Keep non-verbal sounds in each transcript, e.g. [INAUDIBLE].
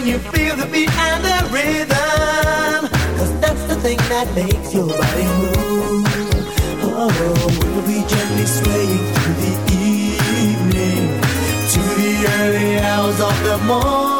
when you feel the beat and the rhythm. Cause that's the thing that makes your body move. Oh, we'll be gently swaying through the evening, to the early hours of the morning.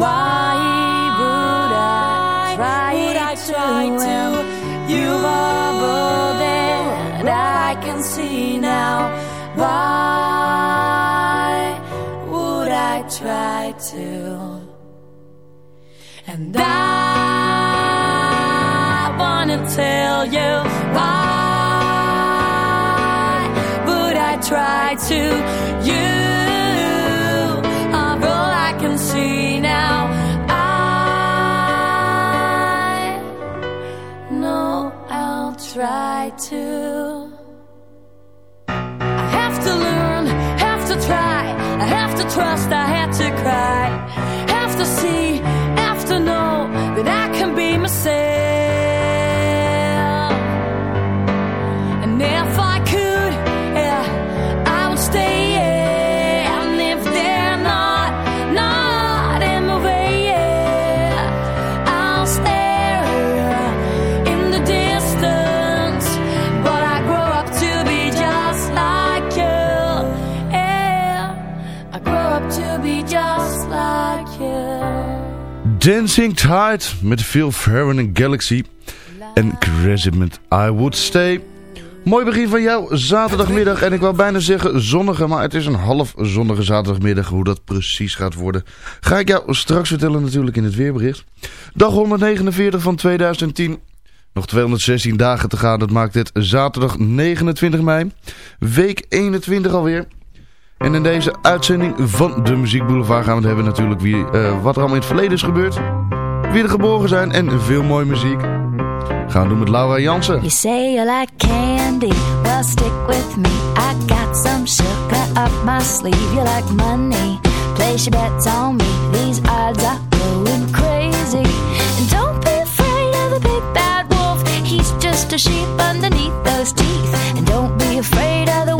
Why would I try, would I try to, to you are all that I can see now. Why would I try to? And I wanna tell you why would I try to? You to I have to learn have to try I have to trust Dancing Tide met Phil Ferrin en Galaxy. En Crazy I Would Stay. Mooi begin van jouw zaterdagmiddag. En ik wou bijna zeggen zonnige, maar het is een half zonnige zaterdagmiddag. Hoe dat precies gaat worden, ga ik jou straks vertellen natuurlijk in het weerbericht. Dag 149 van 2010. Nog 216 dagen te gaan, dat maakt het zaterdag 29 mei. Week 21 alweer. En in deze uitzending van de Muziek Boulevard gaan we het hebben natuurlijk wie, eh, wat er allemaal in het verleden is gebeurd. Wie er geboren zijn en veel mooie muziek. Gaan we doen met Laura Jansen. You say you like candy, well stick with me. I got some sugar up my sleeve. You like money, place your bets on me. These odds are going crazy. And don't be afraid of the big bad wolf. He's just a sheep underneath those teeth. And don't be afraid of the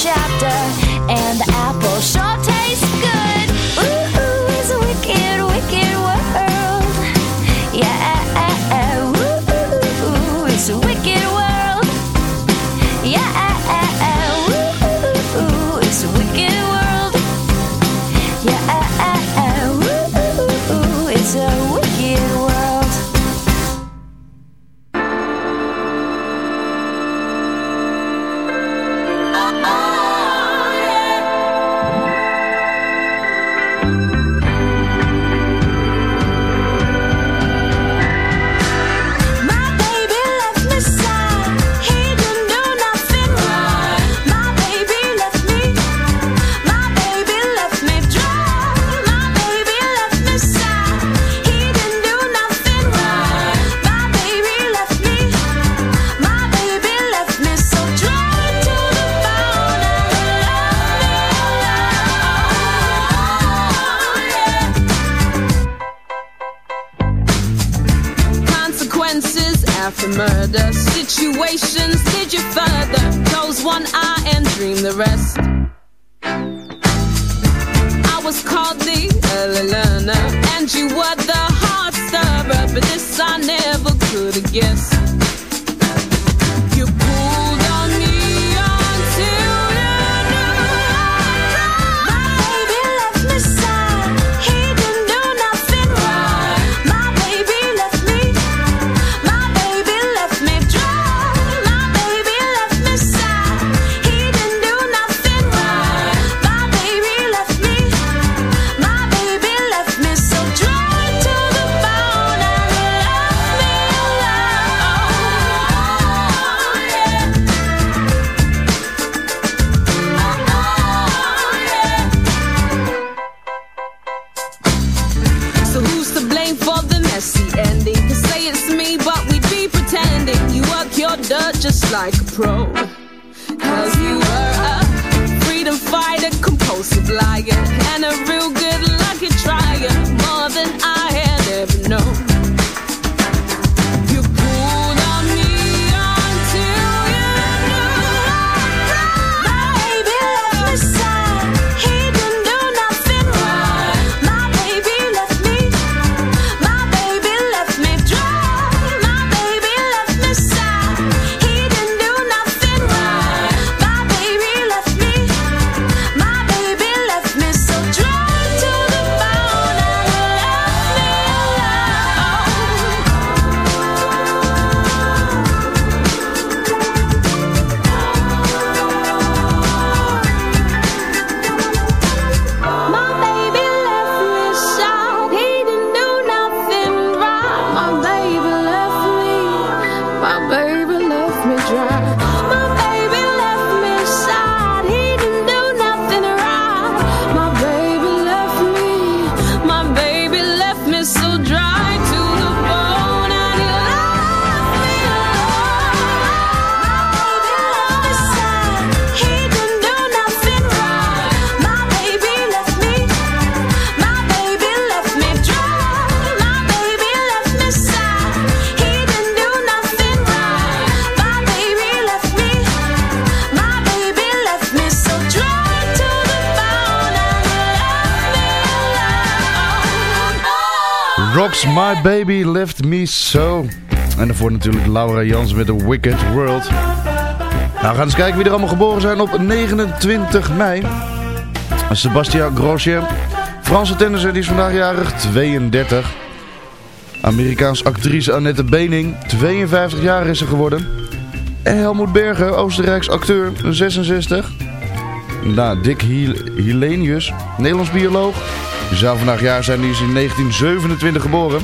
shadow. Daarvoor natuurlijk Laura Jans met The Wicked World. Nou, we gaan eens kijken wie er allemaal geboren zijn op 29 mei. Sebastian Grosjean. Franse tennisser, die is vandaag jarig 32. Amerikaans actrice Annette Bening, 52 jaar is ze geworden. En Helmoet Berger, Oostenrijks acteur, 66. Nou, Dick Hiel Hilenius, Nederlands bioloog. Die zou vandaag jaar zijn, die is in 1927 geboren.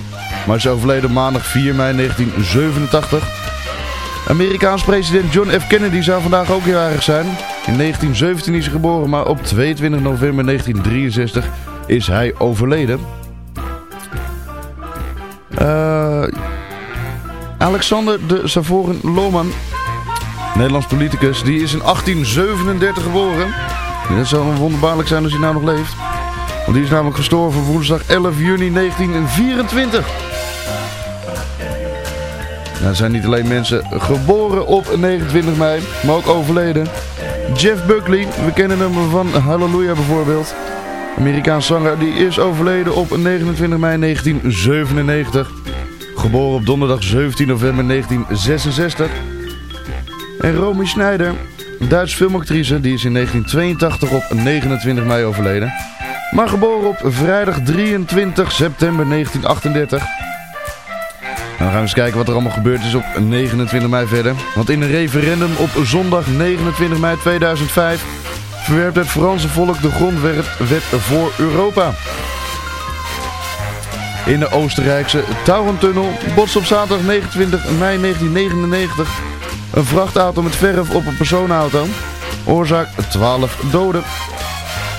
Maar is overleden maandag 4 mei 1987. Amerikaans president John F. Kennedy zou vandaag ook jarig zijn. In 1917 is hij geboren, maar op 22 november 1963 is hij overleden. Eh, Alexander de Savoren Lohman, Nederlands politicus, die is in 1837 geboren. Dat zou wonderbaarlijk zijn als hij nou nog leeft. Want die is namelijk gestorven woensdag 11 juni 1924. Nou, er zijn niet alleen mensen geboren op 29 mei, maar ook overleden. Jeff Buckley, we kennen hem van Hallelujah bijvoorbeeld. Amerikaans zanger, die is overleden op 29 mei 1997. Geboren op donderdag 17 november 1966. En Romy Schneider, Duits filmactrice, die is in 1982 op 29 mei overleden. Maar geboren op vrijdag 23 september 1938. Nou, we eens kijken wat er allemaal gebeurd is op 29 mei verder. Want in een referendum op zondag 29 mei 2005 verwerpt het Franse volk de grondwet voor Europa. In de Oostenrijkse Taurentunnel botst op zaterdag 29 mei 1999 een vrachtauto met verf op een personenauto. Oorzaak 12 doden.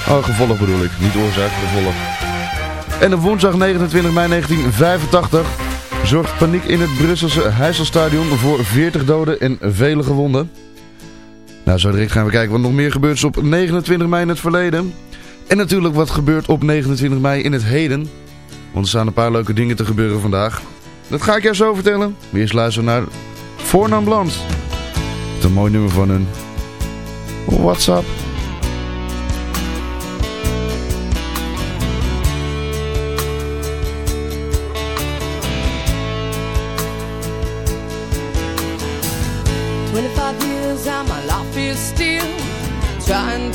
Oh, gevolg bedoel ik. Niet oorzaak, gevolg. En op woensdag 29 mei 1985 zorgt paniek in het Brusselse Heiselstadion voor 40 doden en vele gewonden. Nou, zo direct gaan we kijken wat nog meer gebeurt op 29 mei in het verleden. En natuurlijk wat gebeurt op 29 mei in het heden. Want er staan een paar leuke dingen te gebeuren vandaag. Dat ga ik jou zo vertellen. Weer eerst luisteren naar Fornan Bland. Het is een mooi nummer van hun. WhatsApp.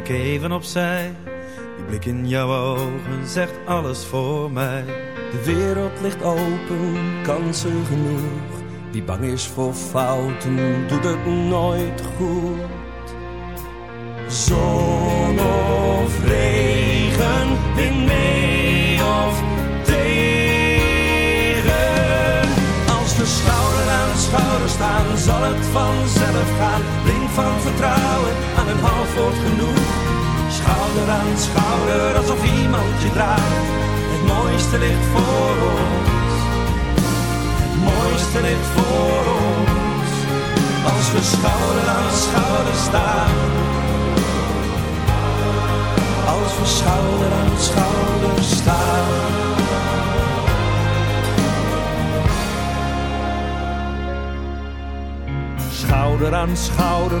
Ik even opzij. Die blik in jouw ogen zegt alles voor mij. De wereld ligt open, kansen genoeg. Wie bang is voor fouten, doet het nooit goed. Zon of regen, wind mee of tegen. Als we schouder aan schouder staan, zal het vanzelf gaan. Blind van vertrouwen, een half woord genoeg. Schouder aan schouder, alsof iemand je draagt. Het mooiste ligt voor ons. Het mooiste ligt voor ons. Als we schouder aan schouder staan. Als we schouder aan schouder staan. Schouder aan schouder,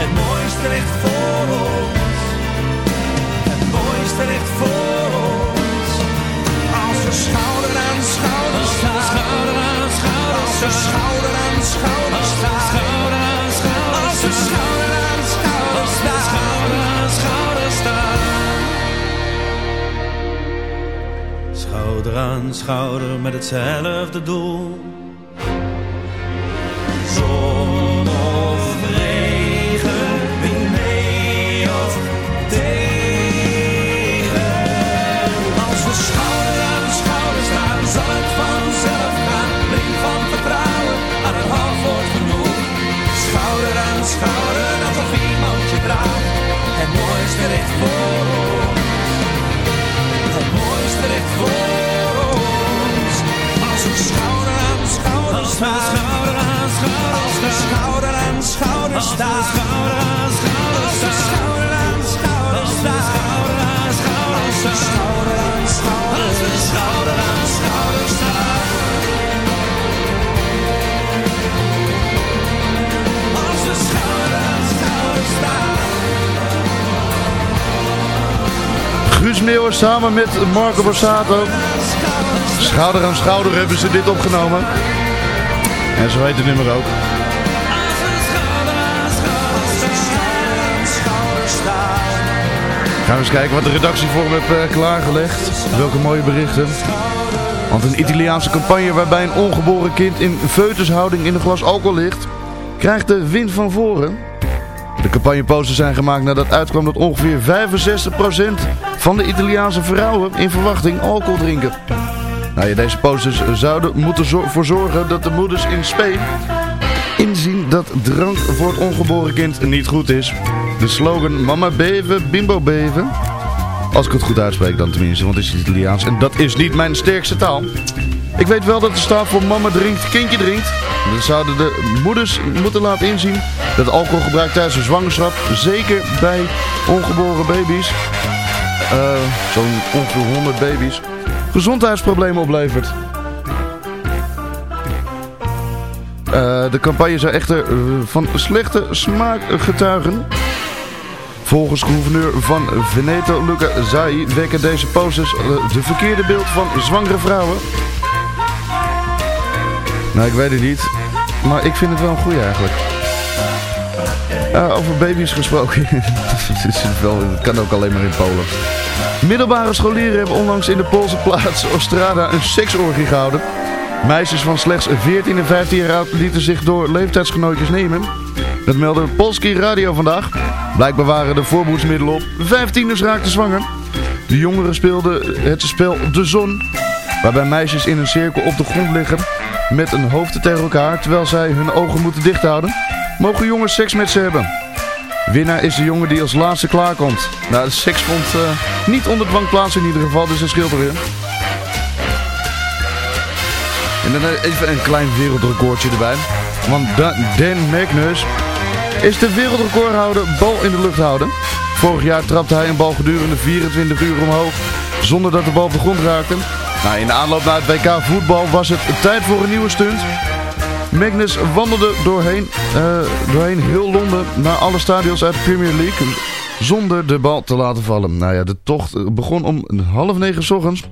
Het mooiste ligt voor ons. Het mooiste ligt voor ons. Als we schouder aan schouder staan. Schouder aan schouder Als we schouder aan schouder staan. Schouder aan schouder Als we schouder aan schouder staan. Schouder aan schouder staan. Schouder aan schouder met hetzelfde doel. Mooiste ligt voor ons. Het mooiste ligt voor ons. Als we schouder aan schouder staan. Schouder aan schouder Als we schouder aan schouder staan. Samen met Marco Borsato. Schouder aan schouder hebben ze dit opgenomen. En zo heet het nummer ook. Gaan we eens kijken wat de redactie voor me heeft eh, klaargelegd. Welke mooie berichten. Want een Italiaanse campagne waarbij een ongeboren kind in foetushouding in een glas alcohol ligt, krijgt de wind van voren. De campagneposters zijn gemaakt nadat uitkwam dat ongeveer 65% van de Italiaanse vrouwen in verwachting alcohol drinken. Nou deze posters zouden moeten ervoor zorgen dat de moeders in spe inzien dat drank voor het ongeboren kind niet goed is. De slogan mama beven, bimbo beven. Als ik het goed uitspreek dan tenminste, want het is Italiaans en dat is niet mijn sterkste taal. Ik weet wel dat er staat voor mama drinkt, kindje drinkt. Dan zouden de moeders moeten laten inzien dat alcoholgebruik tijdens een zwangerschap, zeker bij ongeboren baby's, eh, zo'n ongeveer 100 baby's, gezondheidsproblemen oplevert. Eh, de campagne zou echter eh, van slechte smaak getuigen. Volgens gouverneur van Veneto, Luca Zai, wekken deze posters de verkeerde beeld van zwangere vrouwen. Nou, ik weet het niet. Maar ik vind het wel een goeie eigenlijk. Uh, over baby's gesproken. [LAUGHS] het kan ook alleen maar in Polen. Middelbare scholieren hebben onlangs in de Poolse plaats Ostrada een seksorgie gehouden. Meisjes van slechts 14 en 15 jaar oud lieten zich door leeftijdsgenootjes nemen. Dat meldde Polski Radio vandaag. Blijkbaar waren de voorboedsmiddelen op. 15ers raakten zwanger. De jongeren speelden het spel De Zon. Waarbij meisjes in een cirkel op de grond liggen met een hoofd tegen elkaar. Terwijl zij hun ogen moeten dicht houden. Mogen jongens seks met ze hebben. Winnaar is de jongen die als laatste klaarkomt. Nou, de seks vond uh, niet onder dwang plaats in ieder geval, dus dat scheelt er weer. En dan even een klein wereldrecordje erbij. Want Da- Dan Magnus is de wereldrecordhouder bal in de lucht houden. Vorig jaar trapte hij een bal gedurende 24 uur omhoog zonder dat de bal de grond raakte. Nou, in de aanloop naar het WK voetbal was het tijd voor een nieuwe stunt. Magnus wandelde doorheen, eh, doorheen heel Londen naar alle stadions uit de Premier League zonder de bal te laten vallen. Nou ja, de tocht begon om half negen ochtends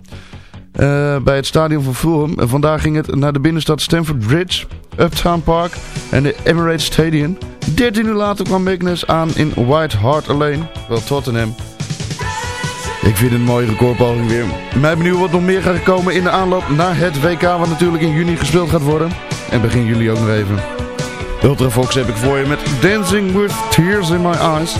eh, bij het stadion van Fulham. En vandaag ging het naar de binnenstad Stamford Bridge, Uptown Park en de Emirates Stadium. 13 uur later kwam Magnus aan in White Hart Lane, wel Tottenham. Ik vind het een mooie recordpoging weer. Mij benieuwd wat nog meer gaat komen in de aanloop naar het WK, wat natuurlijk in juni gespeeld gaat worden. En begin jullie ook nog even. Ultra Fox heb ik voor je met Dancing with Tears in My Eyes.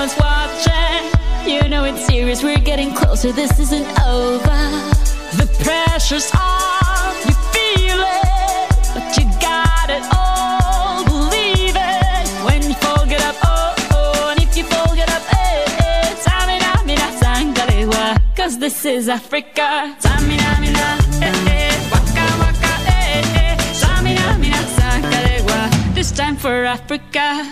Everyone's watching. You know it's serious, we're getting closer, this isn't over. The pressure's on, you feel it, but you got it all. Believe it when you fold it up, oh, oh, and if you fold it up, eh, eh. Samina, mina, sangalewa, cause this is Africa. Samina, mina, eh, eh, waka, waka, eh, eh. Samina, mina, sangalewa, this time for Africa.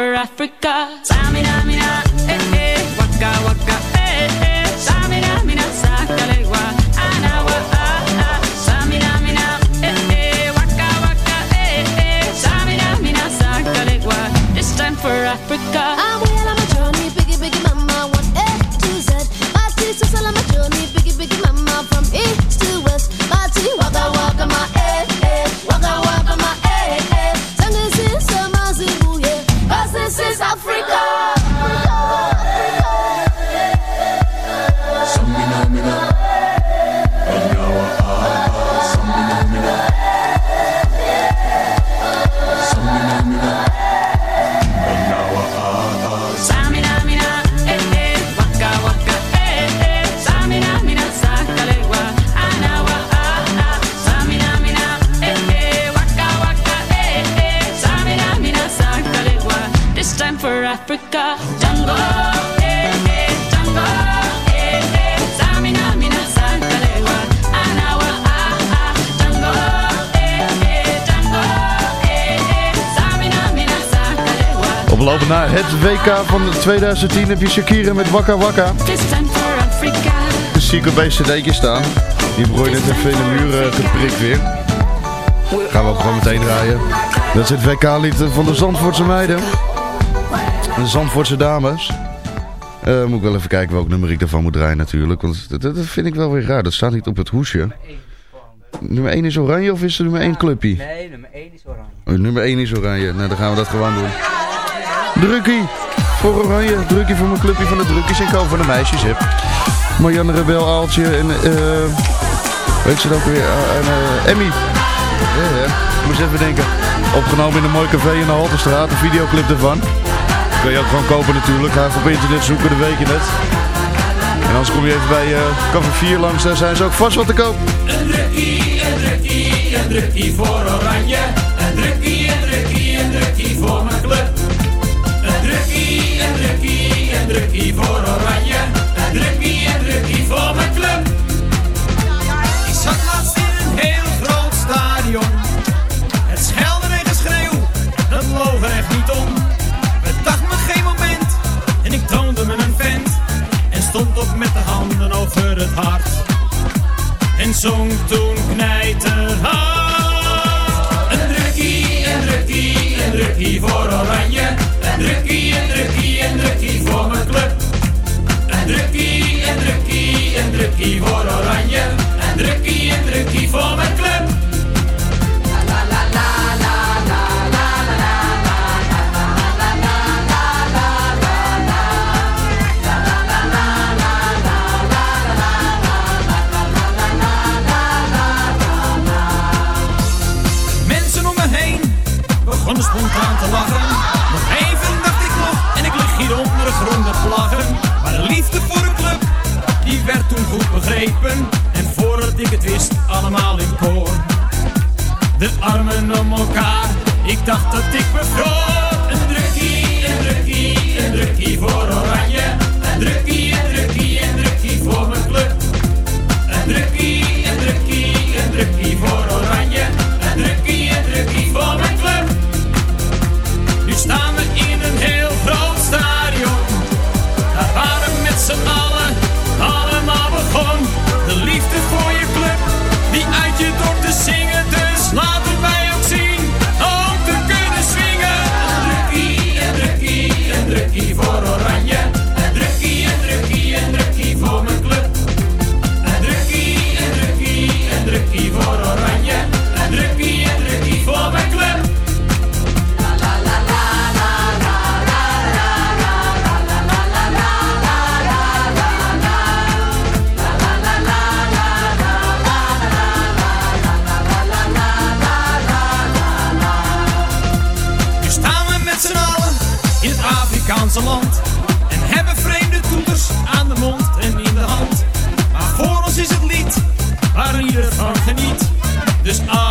For Africa. Naar het WK van 2010 heb je Shakira met Wakka Wakka. For Africa. De Secret Base cd'tje staan. Die heb ik net even in de muur eh, geprikt weer. Gaan we ook gewoon meteen draaien. Dat is het WK-lied van de Zandvoortse meiden. De Zandvoortse dames. Eh, moet ik wel even kijken welk nummer ik daarvan moet draaien natuurlijk. Want dat, dat vind ik wel weer raar. Dat staat niet op het hoesje. Nummer 1 is oranje of is er nummer 1 clubpie? Nee, nummer 1 is oranje. Oh, nummer 1 is oranje. Nou, dan gaan we dat gewoon doen. Drukkie voor oranje. Drukkie voor mijn clubje van de drukkies. En ik van de meisjes heb. Marianne Rebel, Aaltje en... eh weet ze het ook weer? eh, en, eh, Emmy. Ja, ja. Moest even denken. Opgenomen in een mooi café in de Halterstraat. Een videoclip ervan. Kun je ook gewoon kopen natuurlijk. Ga even op internet zoeken, dan weet je het. En anders kom je even bij eh Café 4 langs. Daar zijn ze ook vast wat te koop. Een drukkie, een drukkie, een drukkie voor oranje. Een drukkie, een drukkie, een drukkie voor mijn club. Drukkie, voor oranje. Een drukkie, een drukkie voor mijn club. Ik zat laatst in een heel groot stadion. Het schelden en geschreeuw, dat loog er echt niet om. Het dacht me geen moment en ik toonde me een vent. En stond op met de handen over het hart en zong toen knijterhard. Een drukkie, een drukkie, een drukkie voor oranje. Een drukkie, drukkie, voor oranje. Een drukkie, een drukkie voor mijn club. De armen om elkaar, ik dacht dat ik bevroor. En hebben vreemde toeters aan de mond en in de hand. Maar voor ons is het lied waar ieder van geniet. Dus aan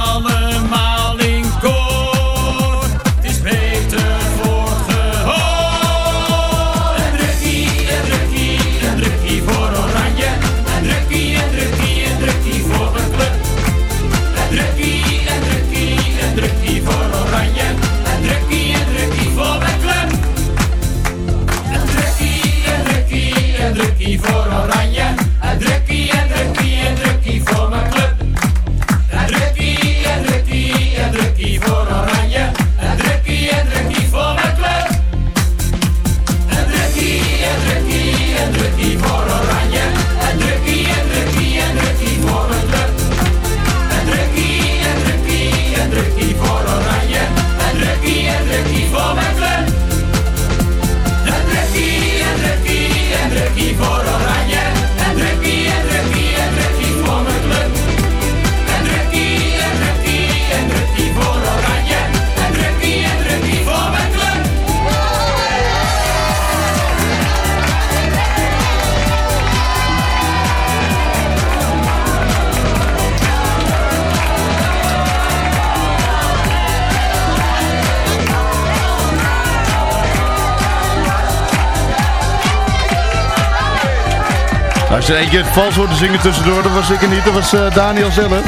Als je één keer het vals hoorde zingen tussendoor, dat was ik er niet. Dat was uh, Daniel zelf.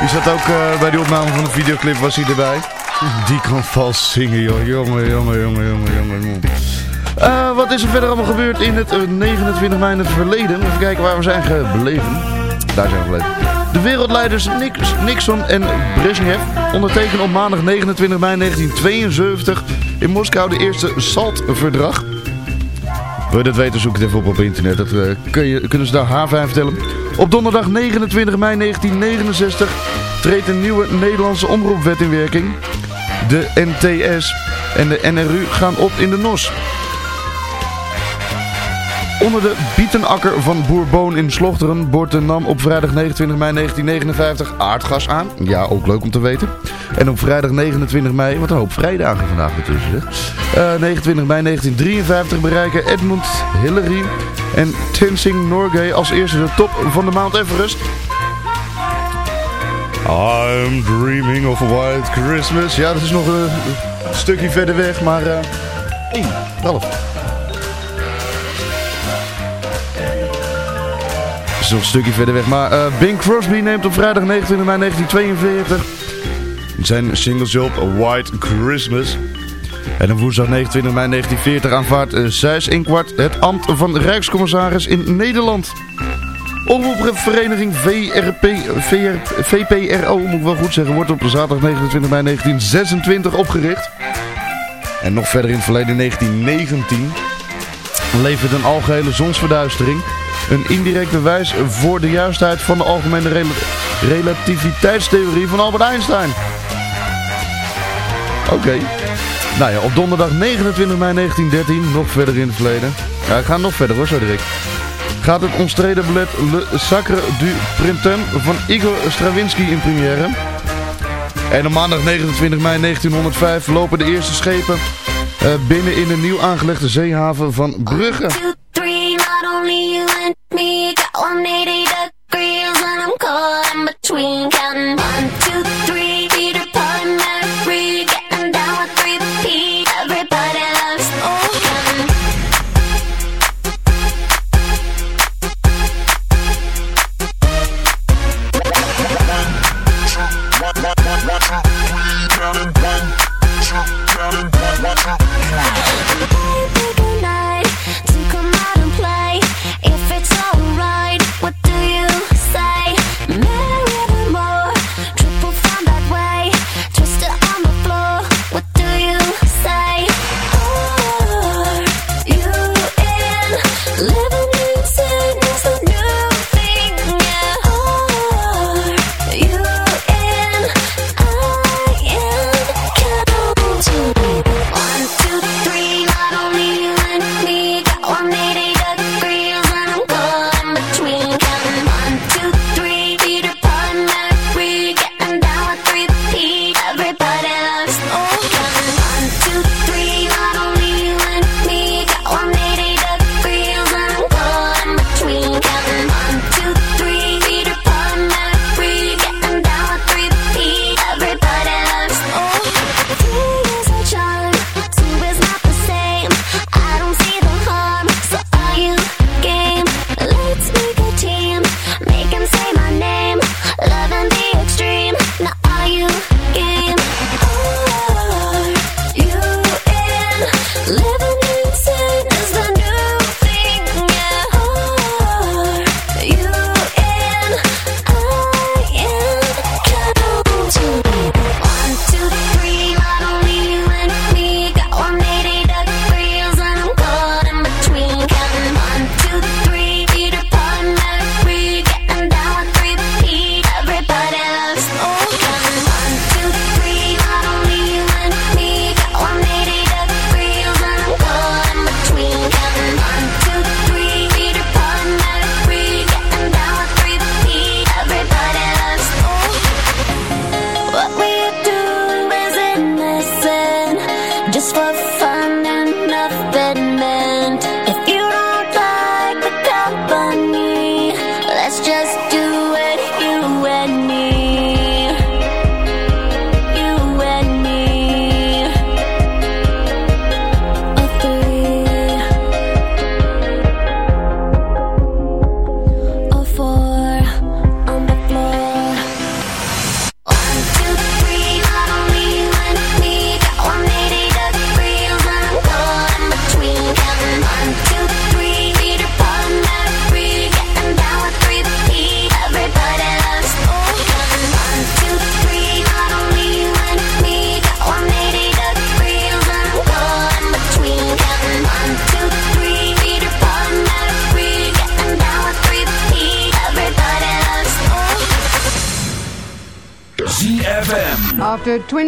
Die zat ook uh, bij die opname van de videoclip, was hij erbij. Die kan vals zingen, joh. Jongen, jongen, jongen, jongen, jongen. Uh, wat is er verder allemaal gebeurd in het 29 mei in het verleden? Even kijken waar we zijn gebleven. Daar zijn we gebleven. De wereldleiders Nixon en Brezhnev ondertekenen op maandag 29 mei 1972 in Moskou de eerste SALT-verdrag. Wil je dat weten, zoek het even op op internet. Dat uh, kun je, kunnen ze daar H5 vertellen. Op donderdag 29 mei 1969 treedt een nieuwe Nederlandse omroepwet in werking. De NTS en de NRU gaan op in de NOS. Onder de bietenakker van Boer Boon in Slochteren boort de NAM op vrijdag 29 mei 1959 aardgas aan. Ja, ook leuk om te weten. En op vrijdag 29 mei, wat een hoop vrijdagen vandaag zeg. Uh, 29 mei 1953 bereiken Edmund Hillary en Tenzing Norgay als eerste de top van de Mount Everest. I'm dreaming of a white Christmas. Ja, dat is nog een, stukje verder weg, maar... Uh, Ralf. is nog een stukje verder weg. Maar uh, Bing Crosby neemt op vrijdag 29 mei 1942 zijn singles op White Christmas. En op woensdag 29 mei 1940 aanvaardt uh, Zijs Inkwart het ambt van Rijkscommissaris in Nederland. Omroepvereniging VRP, VR, VPRO, moet ik wel goed zeggen, wordt op zaterdag 29 mei 1926 opgericht. En nog verder in het verleden 1919 levert een algehele zonsverduistering een indirect bewijs voor de juistheid van de algemene rel relativiteitstheorie van Albert Einstein. Oké. Nou ja, op donderdag 29 mei 1913, nog verder in het verleden. Ja, ik ga nog verder hoor, zo. Gaat het omstreden ballet Le Sacre du Printemps van Igor Stravinsky in première. En op maandag 29 mei 1905 lopen de eerste schepen uh, binnen in de nieuw aangelegde zeehaven van Brugge. One, two, three, not only you and me got 180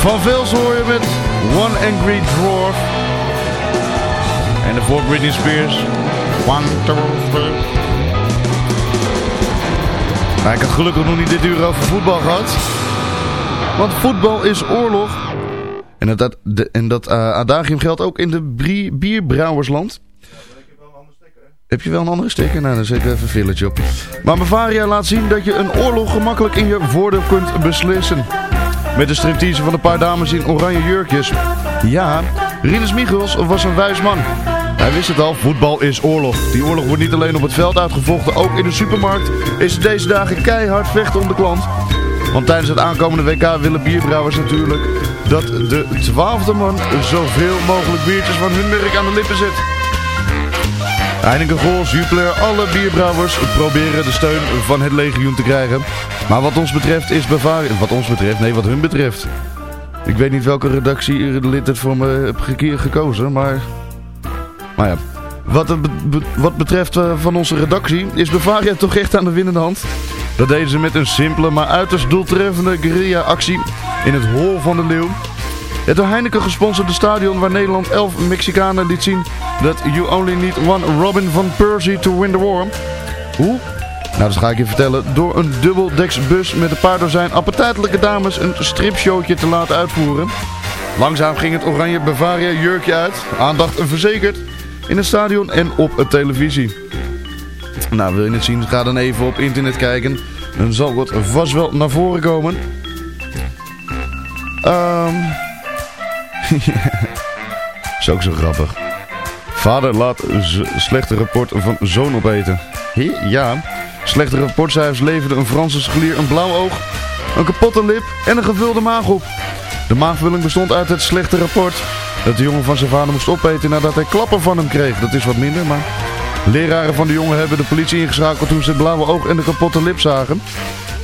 Van Vels hoor je met One Angry Dwarf. En de voor Britney Spears. One, two, three. Ik had gelukkig nog niet dit uur over voetbal gehad. Want voetbal is oorlog. En dat, dat, en dat uh, adagium geldt ook in de bierbrouwersland. Heb je wel een andere sticker? Nou, dan zet ik even een village op. Maar Bavaria laat zien dat je een oorlog gemakkelijk in je voordeel kunt beslissen. Met de striptease van een paar dames in oranje jurkjes. Ja, Rinus Michels was een wijs man. Hij wist het al, voetbal is oorlog. Die oorlog wordt niet alleen op het veld uitgevochten, ook in de supermarkt is het deze dagen keihard vechten om de klant. Want tijdens het aankomende WK willen bierbrouwers natuurlijk dat de twaalfde man zoveel mogelijk biertjes van hun merk aan de lippen zet. Heineken Gols, Jupiler, alle bierbrouwers proberen de steun van het legioen te krijgen. Maar wat ons betreft is Bavaria... Wat ons betreft, nee, wat hun betreft. Ik weet niet welke redactielid het voor me heeft gekozen, maar... Maar ja, wat, het wat betreft eh, van onze redactie is Bavaria toch echt aan de winnende hand. Dat deden ze met een simpele maar uiterst doeltreffende guerrilla-actie in het Hol van de Leeuw. Het door Heineken gesponsorde stadion waar Nederland 11 Mexicanen liet zien dat you only need one Robin van Persie to win the war. Hoe? Nou, dat ga ik je vertellen. Door een dubbeldeks met een paar dozijn appetijtelijke dames een stripshowtje te laten uitvoeren. Langzaam ging het oranje Bavaria jurkje uit. Aandacht verzekerd. In het stadion en op het televisie. Nou, wil je het zien? Ga dan even op internet kijken. Dan zal het vast wel naar voren komen. Ehm... [LAUGHS] is ook zo grappig. Vader laat slechte rapport van zoon opeten. Hé? Ja. Slechte rapportcijfers leverden een Franse scholier een blauw oog, een kapotte lip en een gevulde maag op. De maagvulling bestond uit het slechte rapport dat de jongen van zijn vader moest opeten nadat hij klappen van hem kreeg. Dat is wat minder, maar... Leraren van de jongen hebben de politie ingeschakeld toen ze het blauwe oog en de kapotte lip zagen.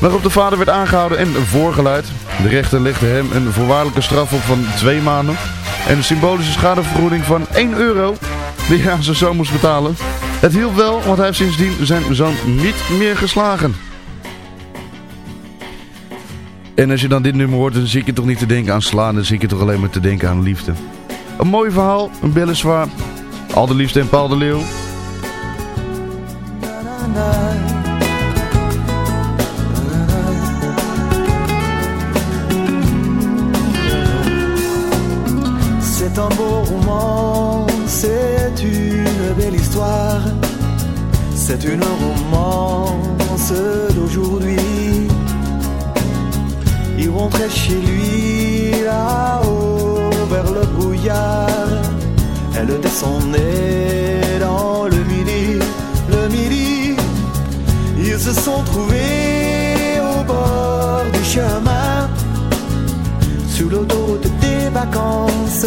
Waarop de vader werd aangehouden en voorgeleid. De rechter legde hem een voorwaardelijke straf op van twee maanden. En een symbolische schadevergoeding van 1 euro die hij aan zijn zoon moest betalen. Het hielp wel, want hij heeft sindsdien zijn zoon niet meer geslagen. En als je dan dit nummer hoort, dan zie je toch niet te denken aan slaan. Dan zie je toch alleen maar te denken aan liefde. Een mooi verhaal, een weliswaar. Al de liefde en Paul de Leeuw. C'est une romance d'aujourd'hui. Il rentrait chez lui là-haut vers le brouillard. Elle descendait dans le midi, le midi. Ils se sont trouvés au bord du chemin sur l'autoroute des vacances.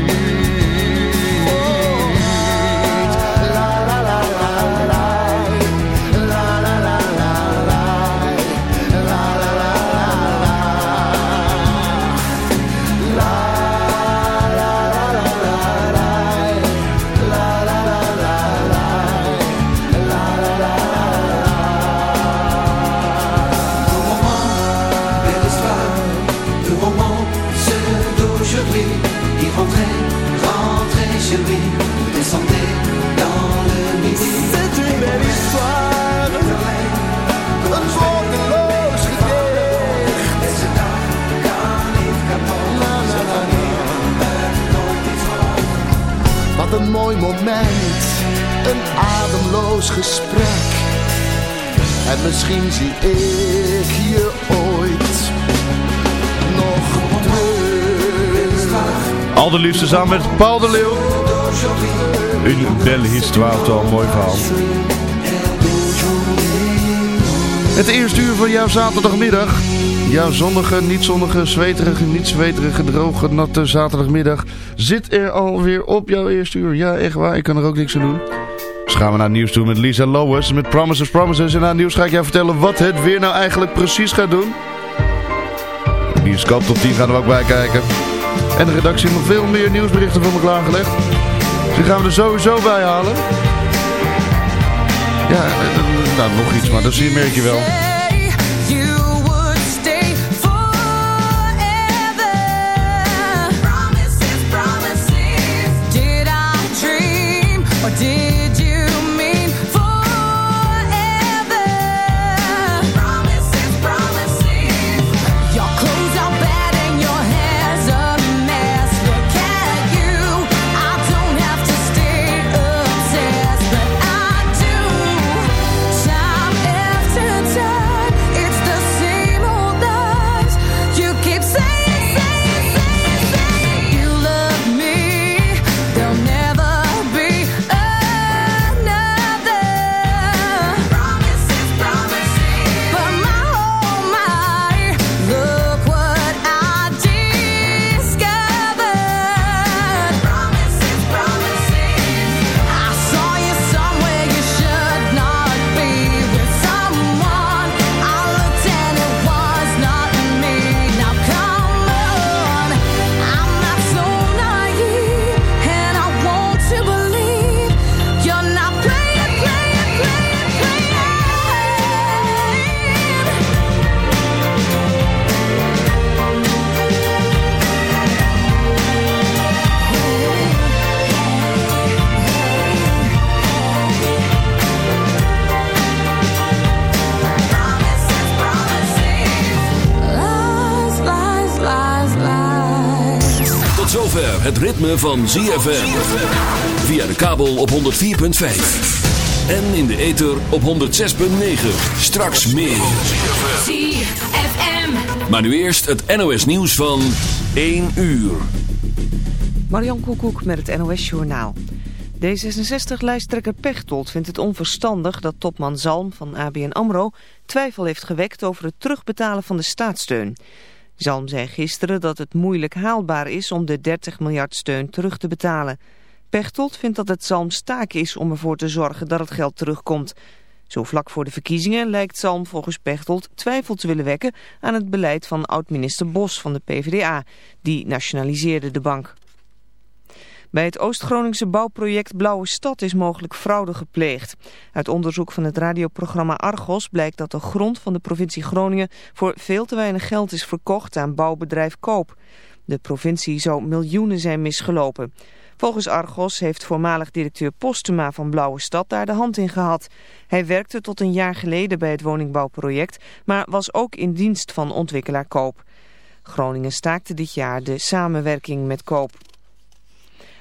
moment, een ademloos gesprek. En misschien zie ik je ooit nog terug. Al de liefste samen met Paul de Leeuw. Une belle histoire, toch mooi verhaal. Het eerste uur van jouw zaterdagmiddag. Jouw zonnige, niet zonnige, zweterige, niet zweterige, droge, natte zaterdagmiddag zit er alweer op jouw eerste uur. Ja, echt waar, ik kan er ook niks aan doen. Dus gaan we naar het nieuws toe met Lisa Lois met Promises Promises. En na het nieuws ga ik jou vertellen wat het weer nou eigenlijk precies gaat doen. De bioscoop tot 10 gaan we ook bij kijken. En de redactie heeft nog veel meer nieuwsberichten voor me klaargelegd. Dus die gaan we er sowieso bij halen. Ja, eh, eh, nou nog iets, maar dat zie je merk je wel. Did ritme van ZFM. Via de kabel op 104.5. En in de ether op 106.9. Straks meer. ZFM. Maar nu eerst het NOS nieuws van 1 uur. Marian Koekoek met het NOS Journaal. D66-lijsttrekker Pechtold vindt het onverstandig dat topman Zalm van ABN AMRO twijfel heeft gewekt over het terugbetalen van de staatssteun. Zalm zei gisteren dat het moeilijk haalbaar is om de 30 miljard steun terug te betalen. Pechtold vindt dat het Zalms taak is om ervoor te zorgen dat het geld terugkomt. Zo vlak voor de verkiezingen lijkt Zalm volgens Pechtold twijfel te willen wekken aan het beleid van oud-minister Bos van de PvdA. Die nationaliseerde de bank. Bij het Oost-Groningse bouwproject Blauwe Stad is mogelijk fraude gepleegd. Uit onderzoek van het radioprogramma Argos blijkt dat de grond van de provincie Groningen voor veel te weinig geld is verkocht aan bouwbedrijf Koop. De provincie zou miljoenen zijn misgelopen. Volgens Argos heeft voormalig directeur Postuma van Blauwe Stad daar de hand in gehad. Hij werkte tot een jaar geleden bij het woningbouwproject, maar was ook in dienst van ontwikkelaar Koop. Groningen staakte dit jaar de samenwerking met Koop.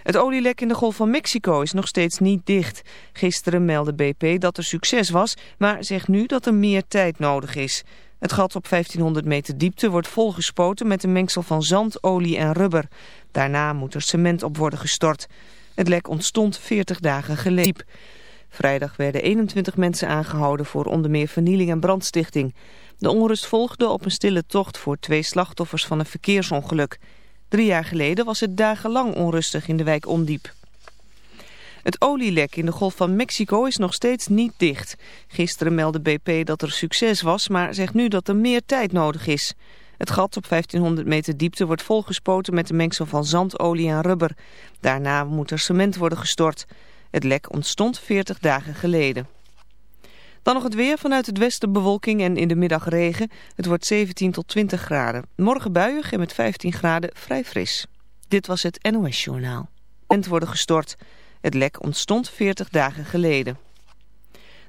Het olielek in de Golf van Mexico is nog steeds niet dicht. Gisteren meldde BP dat er succes was, maar zegt nu dat er meer tijd nodig is. Het gat op 1500 meter diepte wordt volgespoten met een mengsel van zand, olie en rubber. Daarna moet er cement op worden gestort. Het lek ontstond 40 dagen geleden. Vrijdag werden 21 mensen aangehouden voor onder meer vernieling en brandstichting. De onrust volgde op een stille tocht voor twee slachtoffers van een verkeersongeluk. Drie jaar geleden was het dagenlang onrustig in de wijk Ondiep. Het olielek in de Golf van Mexico is nog steeds niet dicht. Gisteren meldde BP dat er succes was, maar zegt nu dat er meer tijd nodig is. Het gat op 1500 meter diepte wordt volgespoten met een mengsel van zand, olie en rubber. Daarna moet er cement worden gestort. Het lek ontstond 40 dagen geleden. Dan nog het weer vanuit het westen bewolking en in de middag regen. Het wordt 17 tot 20 graden. Morgen buiig en met 15 graden vrij fris. Dit was het NOS Journaal. Het worden gestort. Het lek ontstond 40 dagen geleden.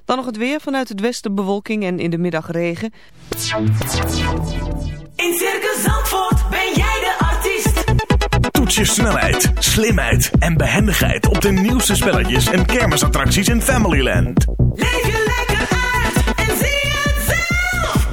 Dan nog het weer vanuit het westen bewolking en in de middag regen. In Circus Zandvoort ben jij de artiest. Toets je snelheid, slimheid en behendigheid op de nieuwste spelletjes en kermisattracties in Familyland. Leef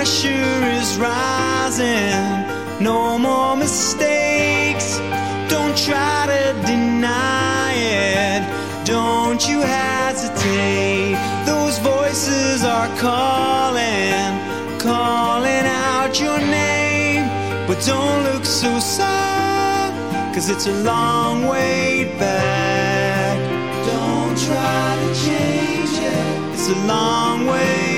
Pressure is rising. No more mistakes. Don't try to deny it. Don't you hesitate. Those voices are calling, calling out your name. But don't look so sad, cause it's a long way back. Don't try to change it, it's a long way